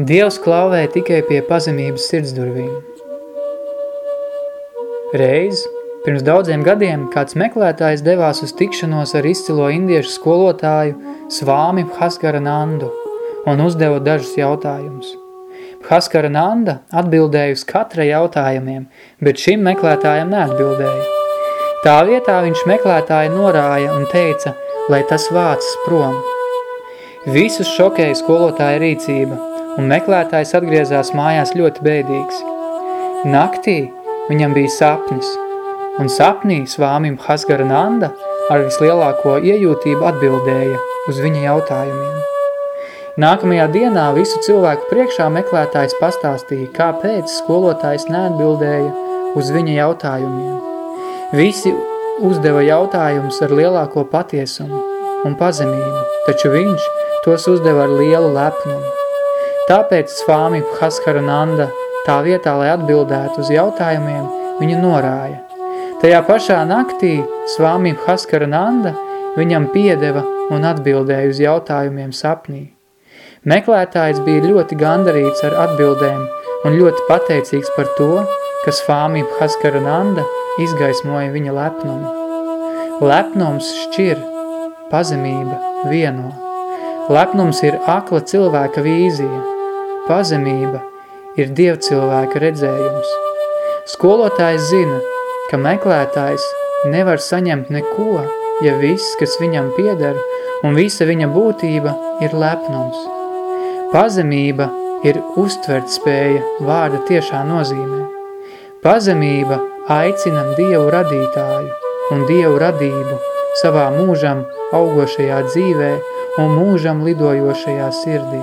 Dievs klauvē tikai pie pazemības sirdsdurvīm. Reiz, pirms daudziem gadiem, kāds meklētājs devās uz tikšanos ar izcilo indiešu skolotāju Svāmi Bhaskara Nandu un uzdeva dažus jautājumus. Bhaskara Nanda atbildēja uz katra jautājumiem, bet šim meklētājam neatbildēja. Tā vietā viņš meklētāju norāja un teica, lai tas vācas prom. Visus šokēja skolotāja rīcība – un meklētājs atgriezās mājās ļoti bēdīgs. Naktī viņam bija sapnis, un sapnī svāmim Hasgarananda ar vislielāko iejūtību atbildēja uz viņa jautājumiem. Nākamajā dienā visu cilvēku priekšā meklētājs pastāstīja, kāpēc skolotājs neatbildēja uz viņa jautājumiem. Visi uzdeva jautājumus ar lielāko patiesumu un pazemību, taču viņš tos uzdeva ar lielu lepnumu. Tāpēc Svāmi Bhaskarananda tā vietā, lai atbildētu uz jautājumiem, viņu norāja. Tajā pašā naktī Svāmi Bhaskarananda viņam piedeva un atbildēja uz jautājumiem sapnī. Meklētājs bija ļoti gandarīts ar atbildēm un ļoti pateicīgs par to, ka Svāmi Bhaskarananda izgaismoja viņa lepnumu. Lepnums šķir, pazemība vieno. Lepnums ir akla cilvēka vīzija – Pazemība ir dievcilvēka redzējums. Skolotājs zina, ka meklētājs nevar saņemt neko, ja viss, kas viņam pieder, un visa viņa būtība ir lepnums. Pazemība ir uztvert spēja vārda tiešā nozīmē. Pazemība aicina Dievu radītāju un Dievu radību savā mūžam augošajā dzīvē un mūžam lidojošajā sirdī.